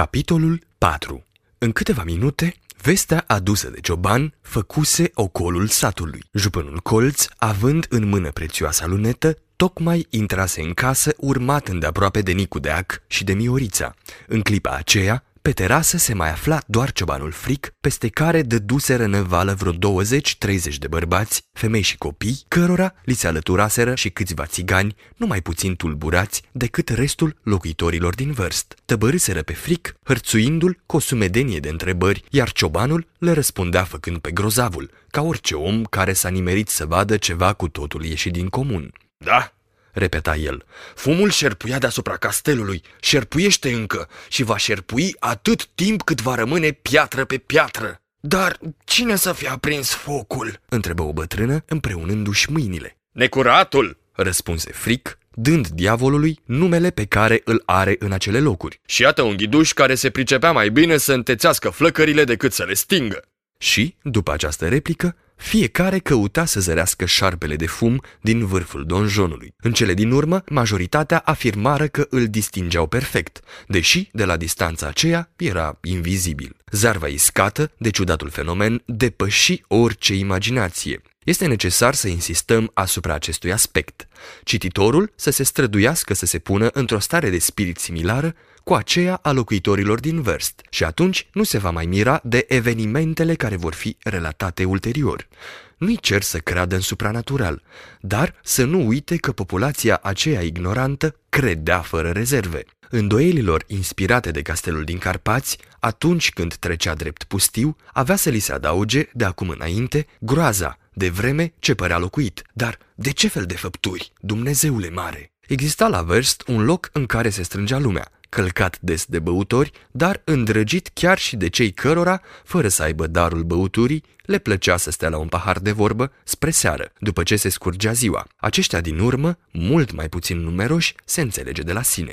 Capitolul 4 În câteva minute, vestea adusă de cioban făcuse ocolul satului. Jupânul colț, având în mână prețioasa lunetă, tocmai intrase în casă urmat îndeaproape de Nicu Deac și de Miorița. În clipa aceea, pe terasă se mai afla doar ciobanul fric, peste care dăduseră năvală vreo 20-30 de bărbați, femei și copii, cărora li se alăturaseră și câțiva țigani, nu mai puțin tulburați decât restul locuitorilor din vârst. Tăbărâseră pe fric, hărțuindu-l cu o sumedenie de întrebări, iar ciobanul le răspundea făcând pe grozavul, ca orice om care s-a nimerit să vadă ceva cu totul ieșit din comun. Da, repeta el. Fumul șerpuia deasupra castelului, șerpuiește încă și va șerpui atât timp cât va rămâne piatră pe piatră. Dar cine să fie aprins focul? întrebă o bătrână împreunându-și mâinile. Necuratul, răspunse fric, dând diavolului numele pe care îl are în acele locuri. Și iată un ghiduș care se pricepea mai bine să întețească flăcările decât să le stingă. Și, după această replică, fiecare căuta să zărească șarpele de fum din vârful donjonului. În cele din urmă, majoritatea afirmară că îl distingeau perfect, deși, de la distanța aceea, era invizibil. Zarva iscată, de ciudatul fenomen, depăși orice imaginație. Este necesar să insistăm asupra acestui aspect. Cititorul să se străduiască să se pună într-o stare de spirit similară cu aceea a locuitorilor din Verst și atunci nu se va mai mira de evenimentele care vor fi relatate ulterior. Nu-i cer să creadă în supranatural, dar să nu uite că populația aceea ignorantă credea fără rezerve. Îndoielilor inspirate de castelul din Carpați, atunci când trecea drept pustiu, avea să li se adauge, de acum înainte, groaza, de vreme ce părea locuit. Dar de ce fel de făpturi, Dumnezeule mare? Exista la Verst un loc în care se strângea lumea, călcat des de băutori, dar îndrăgit chiar și de cei cărora, fără să aibă darul băuturii, le plăcea să stea la un pahar de vorbă spre seară, după ce se scurgea ziua. Aceștia din urmă, mult mai puțin numeroși, se înțelege de la sine.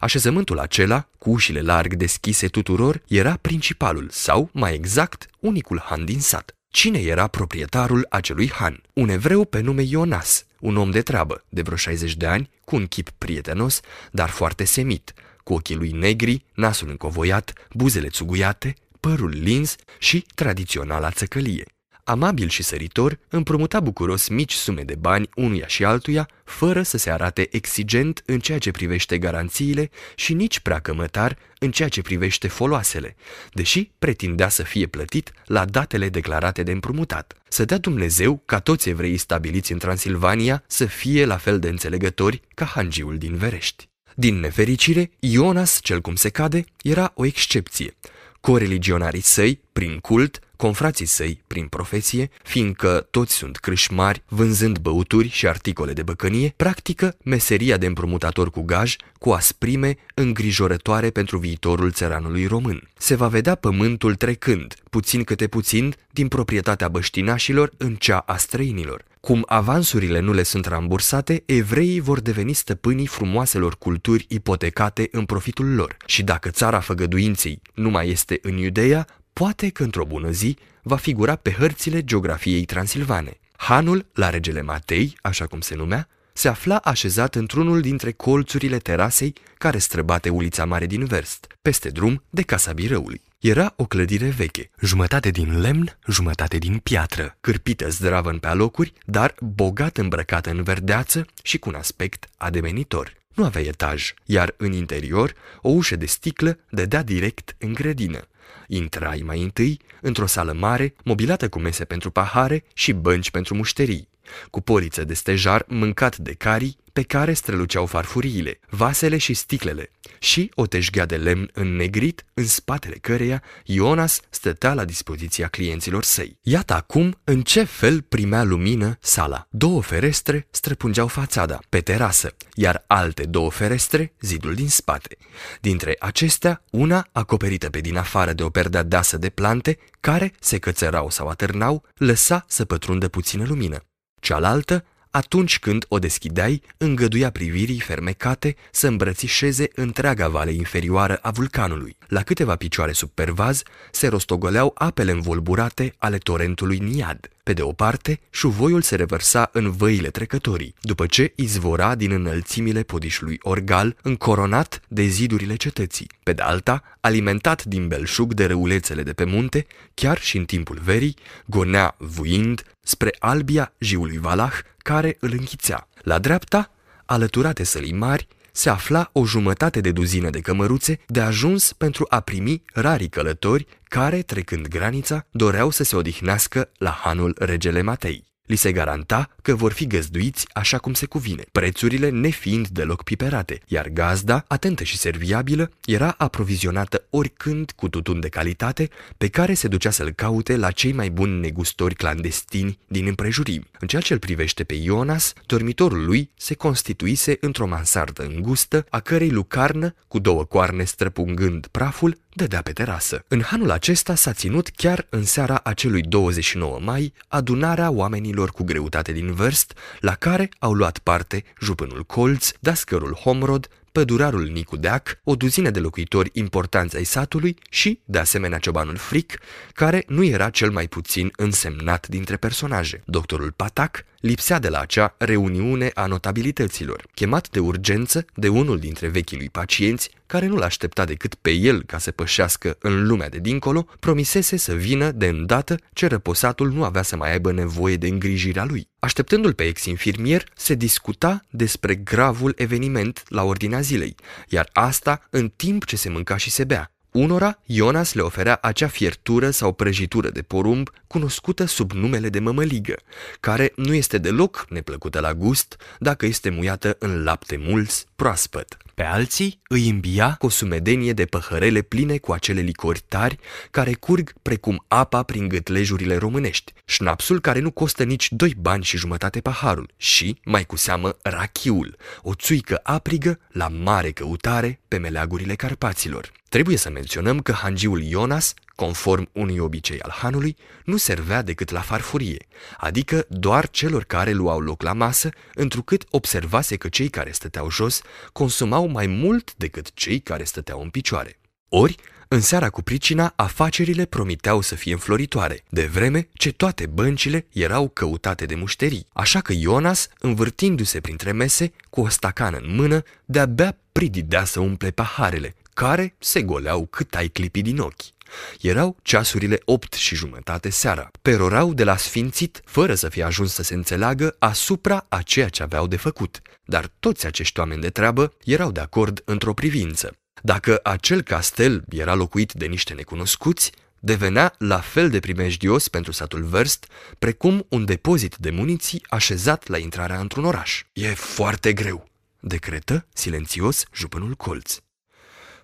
Așezământul acela, cu ușile larg deschise tuturor, era principalul sau, mai exact, unicul han din sat. Cine era proprietarul acelui han? Un evreu pe nume Ionas, un om de treabă, de vreo 60 de ani, cu un chip prietenos, dar foarte semit, cu ochii lui negri, nasul încovoiat, buzele țuguiate, părul lins și tradiționala țăcălie. Amabil și săritor, împrumuta bucuros mici sume de bani unuia și altuia, fără să se arate exigent în ceea ce privește garanțiile și nici prea cămătar în ceea ce privește foloasele, deși pretindea să fie plătit la datele declarate de împrumutat. Să dea Dumnezeu ca toți evreii stabiliți în Transilvania să fie la fel de înțelegători ca hangiul din Verești. Din nefericire, Ionas, cel cum se cade, era o excepție. Coreligionarii săi, prin cult, confrații săi, prin profesie, fiindcă toți sunt crâșmari, vânzând băuturi și articole de băcănie, practică meseria de împrumutator cu gaj cu asprime îngrijorătoare pentru viitorul țăranului român. Se va vedea pământul trecând, puțin câte puțin, din proprietatea băștinașilor în cea a străinilor. Cum avansurile nu le sunt rambursate, evreii vor deveni stăpânii frumoaselor culturi ipotecate în profitul lor. Și dacă țara făgăduinței nu mai este în Iudeea, poate că într-o bună zi va figura pe hărțile geografiei transilvane. Hanul, la regele Matei, așa cum se numea, se afla așezat într-unul dintre colțurile terasei care străbate ulița mare din Verst, peste drum de Casa Birăului. Era o clădire veche, jumătate din lemn, jumătate din piatră, cârpită zdravăn pe alocuri, dar bogat îmbrăcată în verdeață și cu un aspect ademenitor. Nu avea etaj, iar în interior o ușă de sticlă dădea direct în grădină. Intrai mai întâi într-o sală mare, mobilată cu mese pentru pahare și bănci pentru mușterii, cu poliță de stejar mâncat de carii pe care străluceau farfuriile, vasele și sticlele, și o teșghea de lemn înnegrit în spatele căreia Ionas stătea la dispoziția clienților săi. Iată acum în ce fel primea lumină sala. Două ferestre străpungeau fațada, pe terasă, iar alte două ferestre zidul din spate. Dintre acestea, una acoperită pe din afară de o perdea deasă de plante, care se cățărau sau atârnau, lăsa să pătrundă puțină lumină. Cealaltă atunci când o deschideai, îngăduia privirii fermecate să îmbrățișeze întreaga vale inferioară a vulcanului. La câteva picioare sub pervaz se rostogoleau apele învolburate ale torentului Niad. Pe de o parte, șuvoiul se revărsa în văile trecătorii, după ce izvora din înălțimile podișului Orgal, încoronat de zidurile cetății. Pe de alta, alimentat din belșug de râulețele de pe munte, chiar și în timpul verii, gonea vuind spre albia jiului Valah, care îl închițea. La dreapta, alăturate sălii mari, se afla o jumătate de duzină de cămăruțe de ajuns pentru a primi rarii călători care, trecând granița, doreau să se odihnească la hanul regele Matei li se garanta că vor fi găzduiți așa cum se cuvine, prețurile nefiind deloc piperate, iar gazda, atentă și serviabilă, era aprovizionată oricând cu tutun de calitate pe care se ducea să-l caute la cei mai buni negustori clandestini din împrejurimi. În ceea ce îl privește pe Ionas, dormitorul lui se constituise într-o mansardă îngustă, a cărei lucarnă, cu două coarne străpungând praful, dădea pe terasă. În anul acesta s-a ținut chiar în seara acelui 29 mai adunarea oamenilor cu greutate din vârst, la care au luat parte jupânul Colț, dascărul Homrod, pădurarul Nicu Deac, o duzină de locuitori importanți ai satului și, de asemenea, ciobanul Fric, care nu era cel mai puțin însemnat dintre personaje. Doctorul Patac lipsea de la acea reuniune a notabilităților. Chemat de urgență de unul dintre vechii lui pacienți, care nu l-aștepta decât pe el ca să pășească în lumea de dincolo, promisese să vină de îndată ce răposatul nu avea să mai aibă nevoie de îngrijirea lui. Așteptându-l pe ex-infirmier, se discuta despre gravul eveniment la ordinea zilei, iar asta în timp ce se mânca și se bea. Unora, Ionas le oferea acea fiertură sau prăjitură de porumb cunoscută sub numele de mămăligă, care nu este deloc neplăcută la gust dacă este muiată în lapte mulți proaspăt. Pe alții îi îmbia cu o sumedenie de păhărele pline cu acele licori tari care curg precum apa prin gâtlejurile românești, șnapsul care nu costă nici doi bani și jumătate paharul și, mai cu seamă, rachiul, o țuică aprigă la mare căutare pe meleagurile Carpaților. Trebuie să menționăm că hangiul Ionas, conform unui obicei al hanului, nu servea decât la farfurie, adică doar celor care luau loc la masă, întrucât observase că cei care stăteau jos consumau mai mult decât cei care stăteau în picioare. Ori, în seara cu pricina, afacerile promiteau să fie înfloritoare, de vreme ce toate băncile erau căutate de mușterii. Așa că Ionas, învârtindu-se printre mese, cu o stacană în mână, de-abia prididea să umple paharele, care se goleau cât ai clipi din ochi. Erau ceasurile opt și jumătate seara. Perorau de la sfințit, fără să fie ajuns să se înțeleagă asupra a ceea ce aveau de făcut. Dar toți acești oameni de treabă erau de acord într-o privință. Dacă acel castel era locuit de niște necunoscuți, devenea la fel de primejdios pentru satul Verst, precum un depozit de muniții așezat la intrarea într-un oraș. E foarte greu, decretă silențios jupânul colț.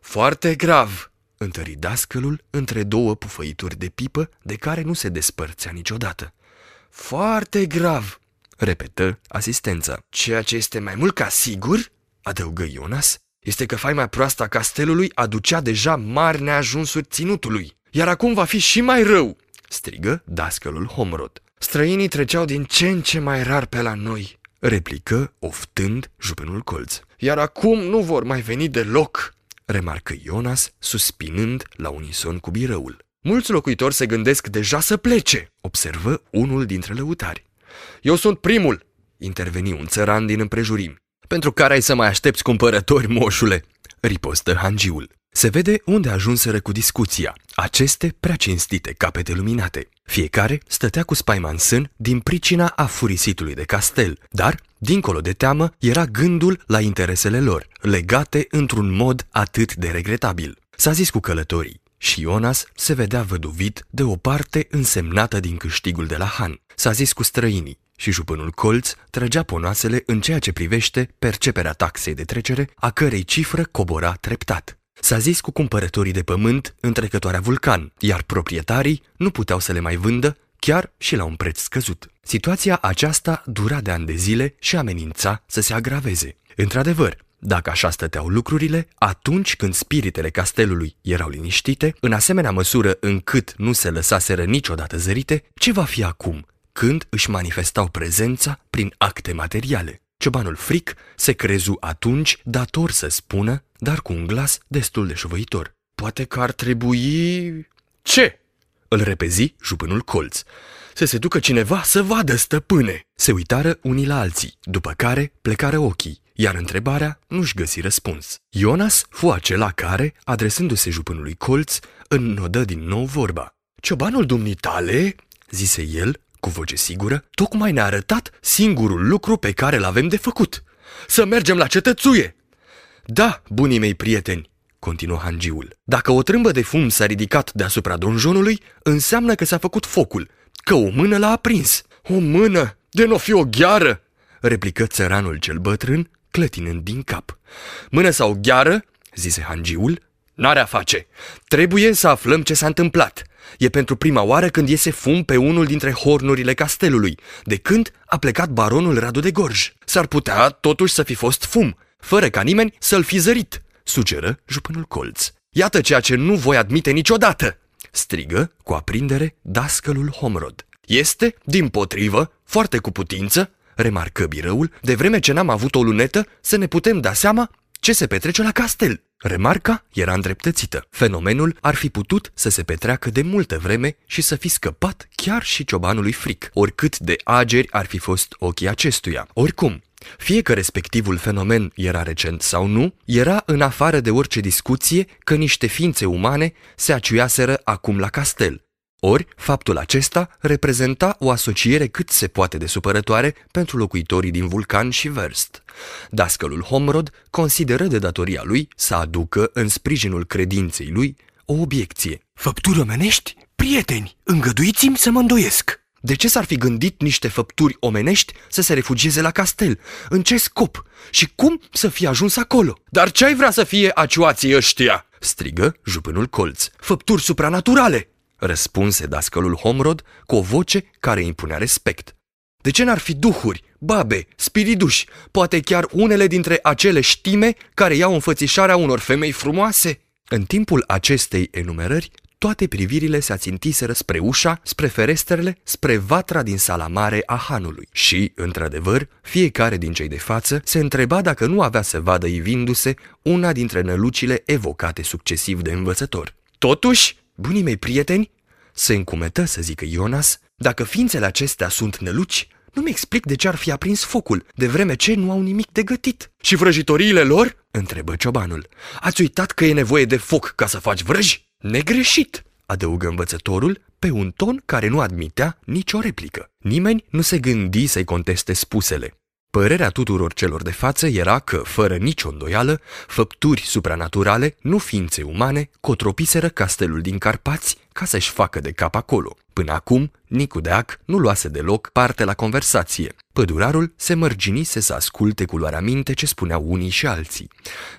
Foarte grav, întări dascălul între două pufăituri de pipă de care nu se despărțea niciodată. Foarte grav, repetă asistența. Ceea ce este mai mult ca sigur, adăugă Ionas, este că faima proastă a castelului aducea deja mari neajunsuri ținutului. Iar acum va fi și mai rău, strigă dascălul Homrod. Străinii treceau din ce în ce mai rar pe la noi, replică oftând jupenul colț. Iar acum nu vor mai veni deloc remarcă Ionas, suspinând la unison cu birăul. Mulți locuitori se gândesc deja să plece, observă unul dintre lăutari. Eu sunt primul, interveni un țăran din împrejurim. Pentru care ai să mai aștepți cumpărători, moșule, ripostă hangiul. Se vede unde ajunseră cu discuția, aceste prea cinstite capete luminate. Fiecare stătea cu spaima în sân din pricina afurisitului de castel, dar, dincolo de teamă, era gândul la interesele lor, legate într-un mod atât de regretabil. S-a zis cu călătorii și Ionas se vedea văduvit de o parte însemnată din câștigul de la Han. S-a zis cu străinii și jupânul colț trăgea ponoasele în ceea ce privește perceperea taxei de trecere, a cărei cifră cobora treptat. S-a zis cu cumpărătorii de pământ în trecătoarea Vulcan, iar proprietarii nu puteau să le mai vândă chiar și la un preț scăzut. Situația aceasta dura de ani de zile și amenința să se agraveze. Într-adevăr, dacă așa stăteau lucrurile, atunci când spiritele castelului erau liniștite, în asemenea măsură încât nu se lăsaseră niciodată zărite, ce va fi acum, când își manifestau prezența prin acte materiale. Ciobanul fric se crezu atunci dator să spună, dar cu un glas destul de șovăitor. Poate că ar trebui... Ce? Îl repezi jupânul colț. Să se ducă cineva să vadă, stăpâne. Se uitară unii la alții, după care plecară ochii, iar întrebarea nu-și găsi răspuns. Ionas fu acela care, adresându-se jupânului colț, înnodă din nou vorba. Ciobanul dumnitale, zise el, cu voce sigură, tocmai ne-a arătat singurul lucru pe care l-avem de făcut. Să mergem la cetățuie! Da, bunii mei prieteni, continuă hangiul. Dacă o trâmbă de fum s-a ridicat deasupra donjonului, înseamnă că s-a făcut focul, că o mână l-a aprins. O mână? De nu fi o gheară? replică țăranul cel bătrân, clătinând din cap. Mână sau gheară, zise hangiul, n-are a face. Trebuie să aflăm ce s-a întâmplat. E pentru prima oară când iese fum pe unul dintre hornurile castelului, de când a plecat baronul Radu de Gorj. S-ar putea totuși să fi fost fum, fără ca nimeni să-l fi zărit, sugeră jupânul colț. Iată ceea ce nu voi admite niciodată, strigă cu aprindere dascălul Homrod. Este, din potrivă, foarte cu putință, remarcă birăul, de vreme ce n-am avut o lunetă să ne putem da seama ce se petrece la castel. Remarca era îndreptățită. Fenomenul ar fi putut să se petreacă de multă vreme și să fi scăpat chiar și ciobanului fric, oricât de ageri ar fi fost ochii acestuia. Oricum, fie că respectivul fenomen era recent sau nu, era în afară de orice discuție că niște ființe umane se aciuiaseră acum la castel. Ori, faptul acesta reprezenta o asociere cât se poate de supărătoare pentru locuitorii din Vulcan și Verst. Dascălul Homrod consideră de datoria lui să aducă în sprijinul credinței lui o obiecție. Făpturi omenești? Prieteni, îngăduiți-mi să mă îndoiesc! De ce s-ar fi gândit niște făpturi omenești să se refugieze la castel? În ce scop? Și cum să fie ajuns acolo? Dar ce ai vrea să fie aciuații ăștia? strigă jupânul colț. Făpturi supranaturale! răspunse dascălul Homrod cu o voce care impunea respect. De ce n-ar fi duhuri, babe, spiriduși, poate chiar unele dintre acele știme care iau înfățișarea unor femei frumoase? În timpul acestei enumerări, toate privirile se ațintiseră spre ușa, spre ferestrele, spre vatra din sala mare a hanului. Și, într-adevăr, fiecare din cei de față se întreba dacă nu avea să vadă ivindu-se una dintre nălucile evocate succesiv de învățător. Totuși, bunii mei prieteni, se încumetă să zică Ionas, dacă ființele acestea sunt năluci, nu-mi explic de ce ar fi aprins focul, de vreme ce nu au nimic de gătit. Și vrăjitoriile lor? întrebă ciobanul. Ați uitat că e nevoie de foc ca să faci vrăji? Negreșit, adăugă învățătorul pe un ton care nu admitea nicio replică. Nimeni nu se gândi să-i conteste spusele. Părerea tuturor celor de față era că, fără nicio îndoială, făpturi supranaturale, nu ființe umane, cotropiseră castelul din Carpați ca să-și facă de cap acolo. Până acum, Nicu Deac nu luase deloc parte la conversație. Pădurarul se mărginise să asculte cu luarea minte ce spuneau unii și alții.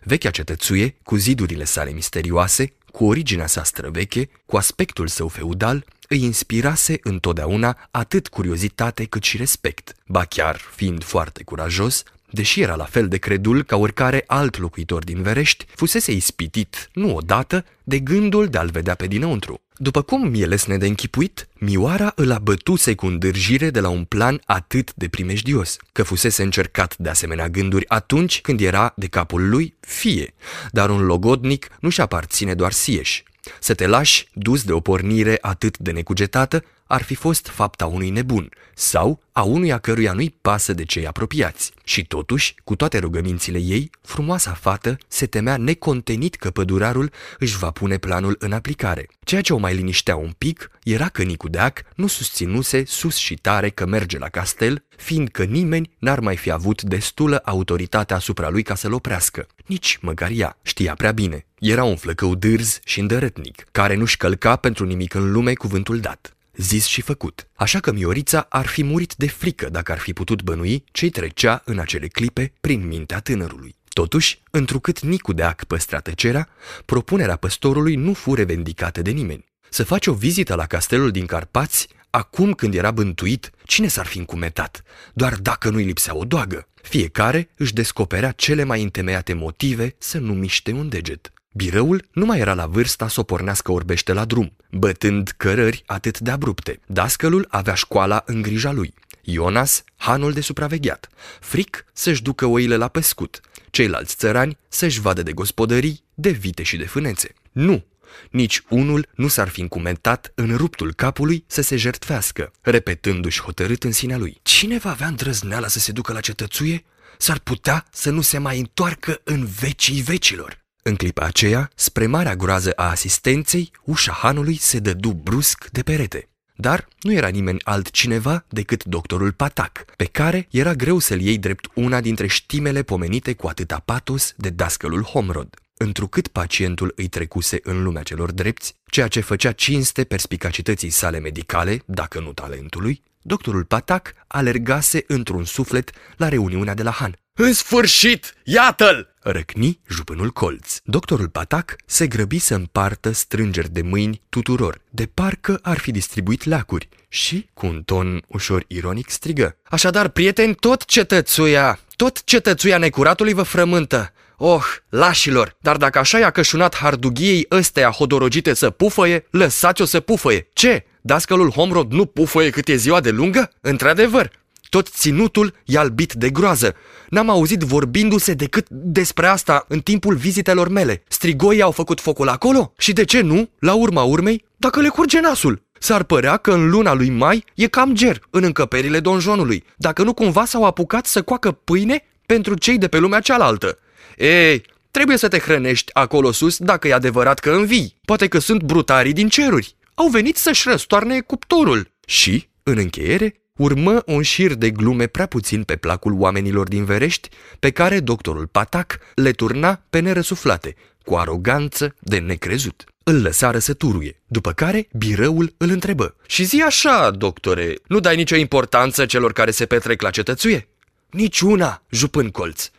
Vechea cetățuie, cu zidurile sale misterioase, cu originea sa străveche, cu aspectul său feudal, îi inspirase întotdeauna atât curiozitate cât și respect. Ba chiar, fiind foarte curajos, deși era la fel de credul ca oricare alt locuitor din Verești, fusese ispitit, nu odată, de gândul de a-l vedea pe dinăuntru. După cum mi-e lesne de închipuit, Mioara îl abătuse cu îndârjire de la un plan atât de primejdios, că fusese încercat de asemenea gânduri atunci când era de capul lui fie, dar un logodnic nu-și aparține doar sieși. Să te lași dus de o pornire atât de necugetată ar fi fost fapta unui nebun sau a unuia căruia nu-i pasă de cei apropiați. Și totuși, cu toate rugămințile ei, frumoasa fată se temea necontenit că pădurarul își va pune planul în aplicare. Ceea ce o mai liniștea un pic era că Nicudeac nu susținuse sus și tare că merge la castel, fiindcă nimeni n-ar mai fi avut destulă autoritate asupra lui ca să-l oprească. Nici măcar ea știa prea bine. Era un flăcău dârz și îndărătnic, care nu-și călca pentru nimic în lume cuvântul dat zis și făcut. Așa că Miorița ar fi murit de frică dacă ar fi putut bănui ce trecea în acele clipe prin mintea tânărului. Totuși, întrucât Nicu de Ac păstra tăcerea, propunerea păstorului nu fu revendicată de nimeni. Să faci o vizită la castelul din Carpați, acum când era bântuit, cine s-ar fi încumetat? Doar dacă nu-i lipsea o doagă. Fiecare își descoperea cele mai întemeiate motive să nu miște un deget. Birăul nu mai era la vârsta să o pornească orbește la drum, bătând cărări atât de abrupte. Dascălul avea școala în grija lui. Ionas, hanul de supravegheat. Fric să-și ducă oile la pescut. Ceilalți țărani să-și vadă de gospodării, de vite și de fânețe. Nu, nici unul nu s-ar fi încumentat în ruptul capului să se jertfească, repetându-și hotărât în sinea lui. Cine va avea îndrăzneala să se ducă la cetățuie? S-ar putea să nu se mai întoarcă în vecii vecilor. În clipa aceea, spre marea groază a asistenței, ușa hanului se dădu brusc de perete. Dar nu era nimeni altcineva decât doctorul Patac, pe care era greu să-l iei drept una dintre știmele pomenite cu atâta patos de dascălul Homrod. Întrucât pacientul îi trecuse în lumea celor drepți, ceea ce făcea cinste perspicacității sale medicale, dacă nu talentului, doctorul Patac alergase într-un suflet la reuniunea de la Han. În sfârșit! Iată-l! Răcni jupânul colț. Doctorul Patac se grăbi să împartă strângeri de mâini tuturor, de parcă ar fi distribuit lacuri, și, cu un ton ușor ironic, strigă. Așadar, prieteni, tot cetățuia, tot cetățuia necuratului vă frământă. Oh, lașilor, dar dacă așa i-a cășunat hardughiei ăstea hodorogite să pufăie, lăsați-o să pufăie. Ce? Dascălul Homrod nu pufăie cât e ziua de lungă? Într-adevăr, tot ținutul e albit de groază. N-am auzit vorbindu-se decât despre asta în timpul vizitelor mele. Strigoii au făcut focul acolo? Și de ce nu, la urma urmei, dacă le curge nasul? S-ar părea că în luna lui mai e cam ger în încăperile donjonului, dacă nu cumva s-au apucat să coacă pâine pentru cei de pe lumea cealaltă. Ei, trebuie să te hrănești acolo sus dacă e adevărat că învii. Poate că sunt brutarii din ceruri. Au venit să-și răstoarne cuptorul. Și, în încheiere, urmă un șir de glume prea puțin pe placul oamenilor din Verești, pe care doctorul Patac le turna pe nerăsuflate, cu aroganță de necrezut. Îl lăsară să turuie, după care birăul îl întrebă. Și zi așa, doctore, nu dai nicio importanță celor care se petrec la cetățuie? Niciuna, jupân colț.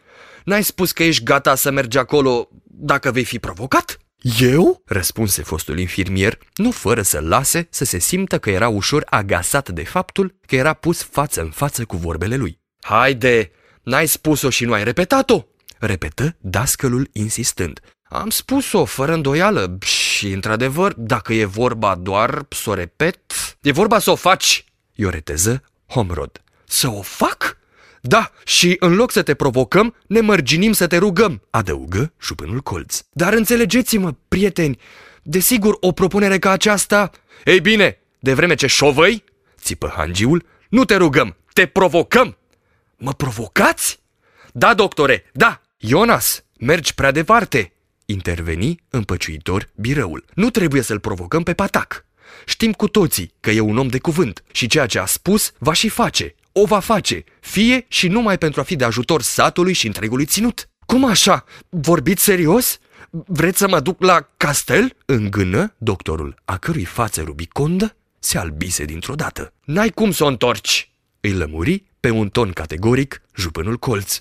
N-ai spus că ești gata să mergi acolo dacă vei fi provocat? Eu? răspunse fostul infirmier, nu fără să lase să se simtă că era ușor agasat de faptul că era pus față în față cu vorbele lui. Haide, n-ai spus-o și nu ai repetat-o? Repetă dascălul insistând. Am spus-o fără îndoială și, într-adevăr, dacă e vorba doar să o repet, e vorba să o faci, i-o reteză Homrod. Să o fac? Da, și în loc să te provocăm, ne mărginim să te rugăm, adăugă șupânul colț. Dar înțelegeți-mă, prieteni, desigur o propunere ca aceasta... Ei bine, de vreme ce șovăi, țipă hangiul, nu te rugăm, te provocăm. Mă provocați? Da, doctore, da. Ionas, mergi prea departe. Interveni împăciuitor birăul. Nu trebuie să-l provocăm pe patac. Știm cu toții că e un om de cuvânt și ceea ce a spus va și face o va face, fie și numai pentru a fi de ajutor satului și întregului ținut. Cum așa? Vorbiți serios? Vreți să mă duc la castel? Îngână doctorul, a cărui față rubicondă se albise dintr-o dată. N-ai cum să o întorci! Îi lămuri pe un ton categoric jupânul colț.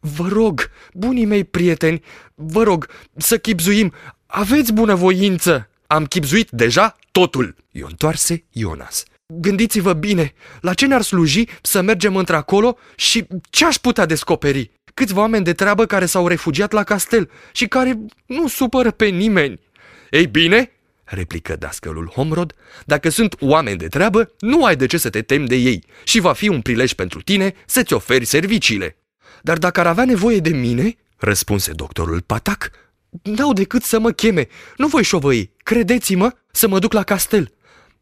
Vă rog, bunii mei prieteni, vă rog să chipzuim, aveți bunăvoință! Am chipzuit deja totul! I-o întoarse Ionas. Gândiți-vă bine, la ce ne-ar sluji să mergem într-acolo și ce aș putea descoperi? Câțiva oameni de treabă care s-au refugiat la castel și care nu supără pe nimeni. Ei bine, replică dascălul Homrod, dacă sunt oameni de treabă, nu ai de ce să te temi de ei și va fi un prilej pentru tine să-ți oferi serviciile. Dar dacă ar avea nevoie de mine, răspunse doctorul Patac, n-au decât să mă cheme. Nu voi șovăi, credeți-mă, să mă duc la castel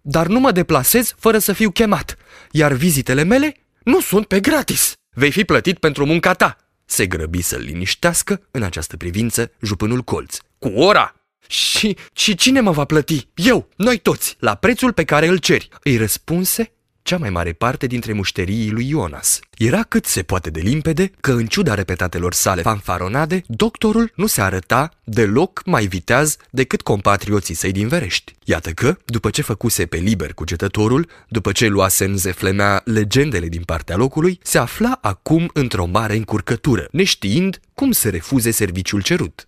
dar nu mă deplasez fără să fiu chemat, iar vizitele mele nu sunt pe gratis. Vei fi plătit pentru munca ta. Se grăbi să-l liniștească în această privință jupânul colț. Cu ora! Și, și cine mă va plăti? Eu, noi toți, la prețul pe care îl ceri. Îi răspunse cea mai mare parte dintre mușterii lui Ionas. Era cât se poate de limpede că, în ciuda repetatelor sale fanfaronade, doctorul nu se arăta deloc mai viteaz decât compatrioții săi din Verești. Iată că, după ce făcuse pe liber cugetătorul, după ce luase în zeflemea legendele din partea locului, se afla acum într-o mare încurcătură, neștiind cum să refuze serviciul cerut.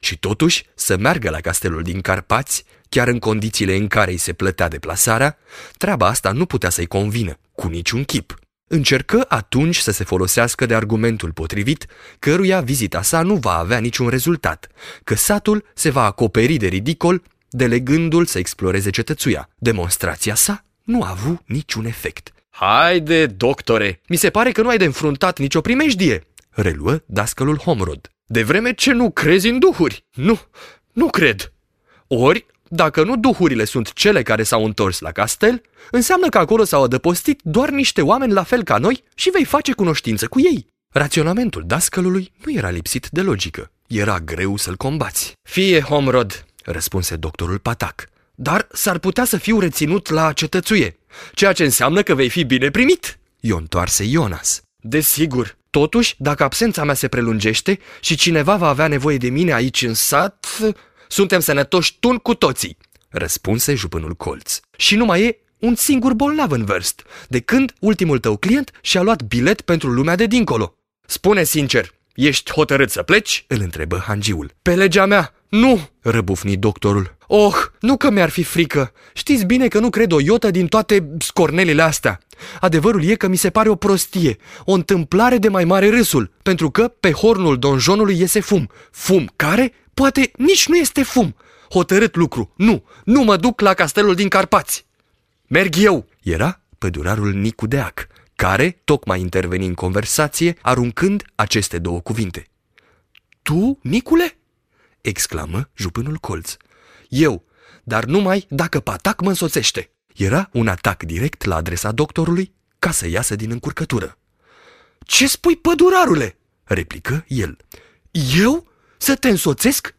Și totuși să meargă la castelul din Carpați, chiar în condițiile în care îi se plătea deplasarea, treaba asta nu putea să-i convină, cu niciun chip. Încercă atunci să se folosească de argumentul potrivit, căruia vizita sa nu va avea niciun rezultat, că satul se va acoperi de ridicol, delegându-l să exploreze cetățuia. Demonstrația sa nu a avut niciun efect. Haide, doctore, mi se pare că nu ai de înfruntat nicio primejdie, reluă dascălul Homrod. De vreme ce nu crezi în duhuri. Nu, nu cred. Ori, dacă nu duhurile sunt cele care s-au întors la castel, înseamnă că acolo s-au adăpostit doar niște oameni la fel ca noi și vei face cunoștință cu ei. Raționamentul dascălului nu era lipsit de logică. Era greu să-l combați. Fie, Homrod, răspunse doctorul Patac. Dar s-ar putea să fiu reținut la cetățuie, ceea ce înseamnă că vei fi bine primit. I-o întoarse Ionas. Desigur, totuși, dacă absența mea se prelungește și cineva va avea nevoie de mine aici în sat, suntem sănătoși tun cu toții, răspunse jupânul colț. Și nu mai e un singur bolnav în vârst, de când ultimul tău client și-a luat bilet pentru lumea de dincolo. Spune sincer, ești hotărât să pleci? Îl întrebă hangiul. Pe legea mea, nu, răbufni doctorul. Oh, nu că mi-ar fi frică. Știți bine că nu cred o iotă din toate scornelile astea. Adevărul e că mi se pare o prostie, o întâmplare de mai mare râsul, pentru că pe hornul donjonului iese fum. Fum care poate nici nu este fum. Hotărât lucru. Nu, nu mă duc la castelul din Carpați. Merg eu. Era pădurarul Nicu Deac, care tocmai interveni în conversație, aruncând aceste două cuvinte. Tu, Nicule? Exclamă jupânul colț. Eu, dar numai dacă Patac mă însoțește. Era un atac direct la adresa doctorului ca să iasă din încurcătură. Ce spui, pădurarule? replică el. Eu? Să te însoțesc?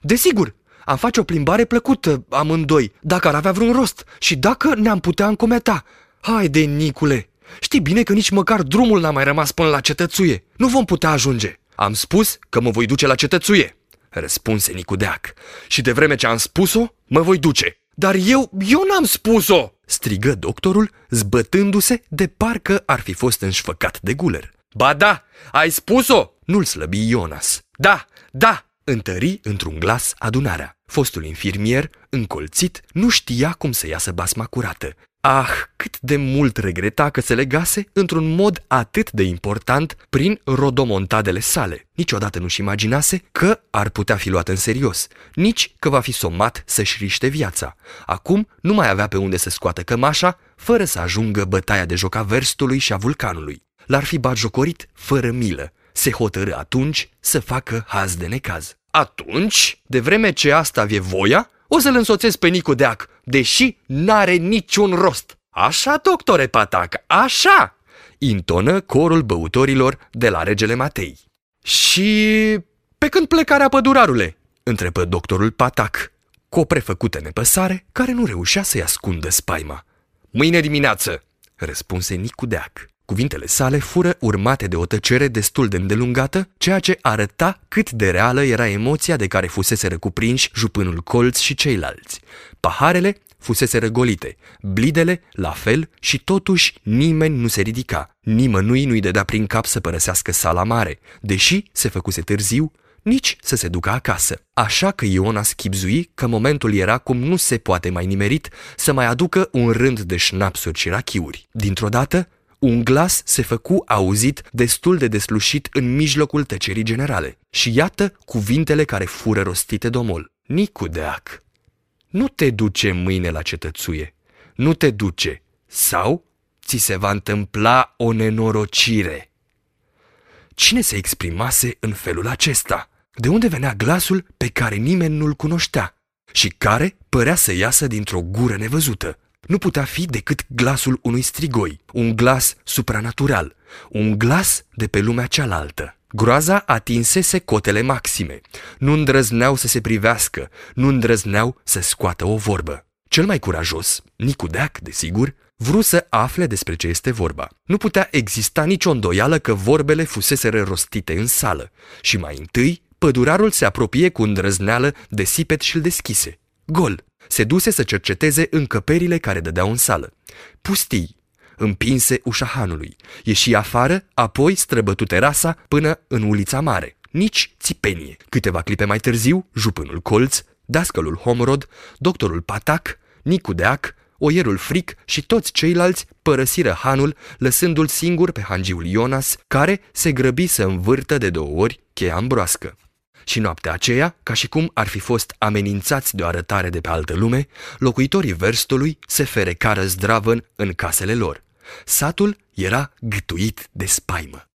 Desigur, am face o plimbare plăcută amândoi, dacă ar avea vreun rost și dacă ne-am putea încometa. Haide, Nicule, știi bine că nici măcar drumul n-a mai rămas până la cetățuie. Nu vom putea ajunge. Am spus că mă voi duce la cetățuie răspunse Nicudeac. Și de vreme ce am spus-o, mă voi duce. Dar eu, eu n-am spus-o! strigă doctorul, zbătându-se de parcă ar fi fost înșfăcat de guler. Ba da, ai spus-o! Nu-l slăbi Ionas. Da, da! Întări într-un glas adunarea. Fostul infirmier, încolțit, nu știa cum să iasă basma curată. Ah, cât de mult regreta că se legase într-un mod atât de important prin rodomontadele sale. Niciodată nu-și imaginase că ar putea fi luat în serios, nici că va fi somat să-și riște viața. Acum nu mai avea pe unde să scoată cămașa, fără să ajungă bătaia de joc a verstului și a vulcanului. L-ar fi batjocorit fără milă. Se hotărâ atunci să facă haz de necaz. Atunci, de vreme ce asta vie voia, o să-l însoțesc pe Nicu Deac, deși n-are niciun rost. Așa, doctore Patac, așa! Intonă corul băutorilor de la regele Matei. Și pe când plecarea pădurarule? Întrebă doctorul Patac, cu o prefăcută nepăsare care nu reușea să-i ascundă spaima. Mâine dimineață, răspunse Nicu Deac. Cuvintele sale fură urmate de o tăcere destul de îndelungată, ceea ce arăta cât de reală era emoția de care fusese răcuprinși jupânul colț și ceilalți. Paharele fusese răgolite, blidele la fel și totuși nimeni nu se ridica. Nimănui nu-i dădea prin cap să părăsească sala mare, deși se făcuse târziu, nici să se ducă acasă. Așa că Iona schipzui că momentul era cum nu se poate mai nimerit să mai aducă un rând de șnapsuri și rachiuri. Dintr-o dată, un glas se făcu auzit destul de deslușit în mijlocul tăcerii generale. Și iată cuvintele care fură rostite domol. Nicu Deac, nu te duce mâine la cetățuie, nu te duce, sau ți se va întâmpla o nenorocire. Cine se exprimase în felul acesta? De unde venea glasul pe care nimeni nu-l cunoștea și care părea să iasă dintr-o gură nevăzută? Nu putea fi decât glasul unui strigoi, un glas supranatural, un glas de pe lumea cealaltă. Groaza atinsese cotele maxime. Nu îndrăzneau să se privească, nu îndrăzneau să scoată o vorbă. Cel mai curajos, Nicu Deac, desigur, vrut să afle despre ce este vorba. Nu putea exista nicio îndoială că vorbele fusese rostite în sală și mai întâi pădurarul se apropie cu îndrăzneală de sipet și-l deschise. Gol! Se duse să cerceteze încăperile care dădeau în sală. Pustii, împinse ușa hanului, ieși afară, apoi străbătu terasa până în ulița mare. Nici țipenie. Câteva clipe mai târziu, jupânul colț, dascălul Homrod, doctorul Patac, Nicu Deac, oierul fric și toți ceilalți părăsiră hanul, lăsându-l singur pe hangiul Ionas, care se grăbi să învârtă de două ori cheia ambroască. Și noaptea aceea, ca și cum ar fi fost amenințați de o arătare de pe altă lume, locuitorii verstului se ferecară zdravăn în casele lor. Satul era gâtuit de spaimă.